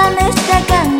pasan esta canción.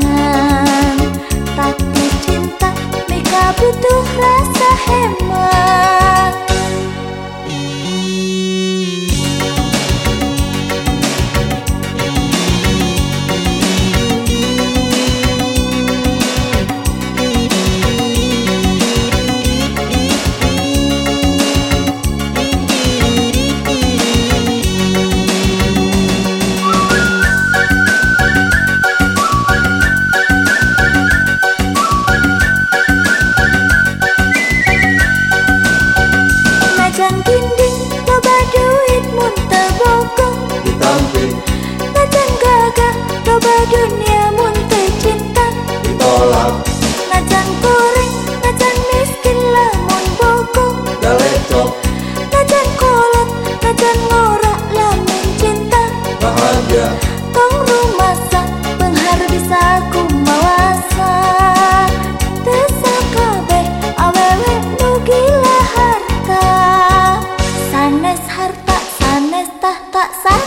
tak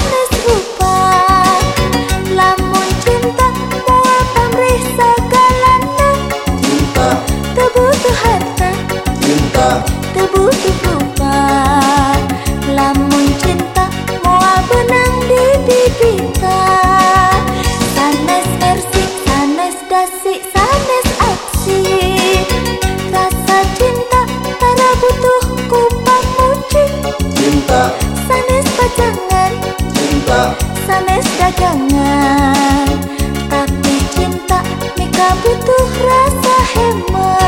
sanes dagangan. Tapi cinta Mika butuh rasa hemat.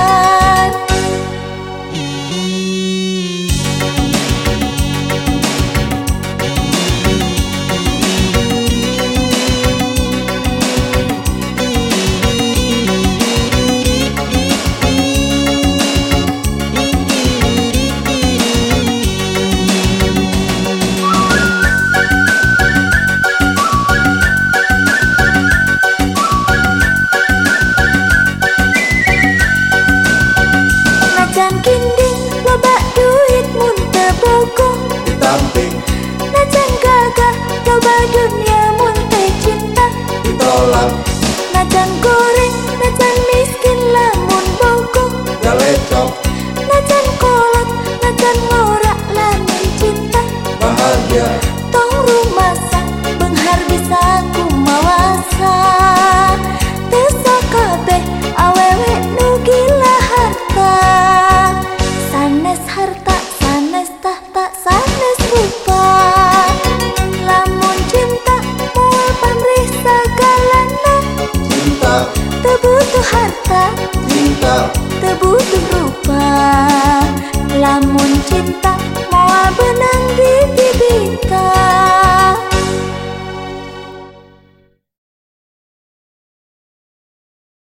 Najan goreng, najan miskin lamun bokok Ngeletok Najan kolak, najan ngorak lamun cinta. Bahagia. Tong rumah Tak butuh harta Cinta. Tak butuh rupa. Lamun cinta Mau benang di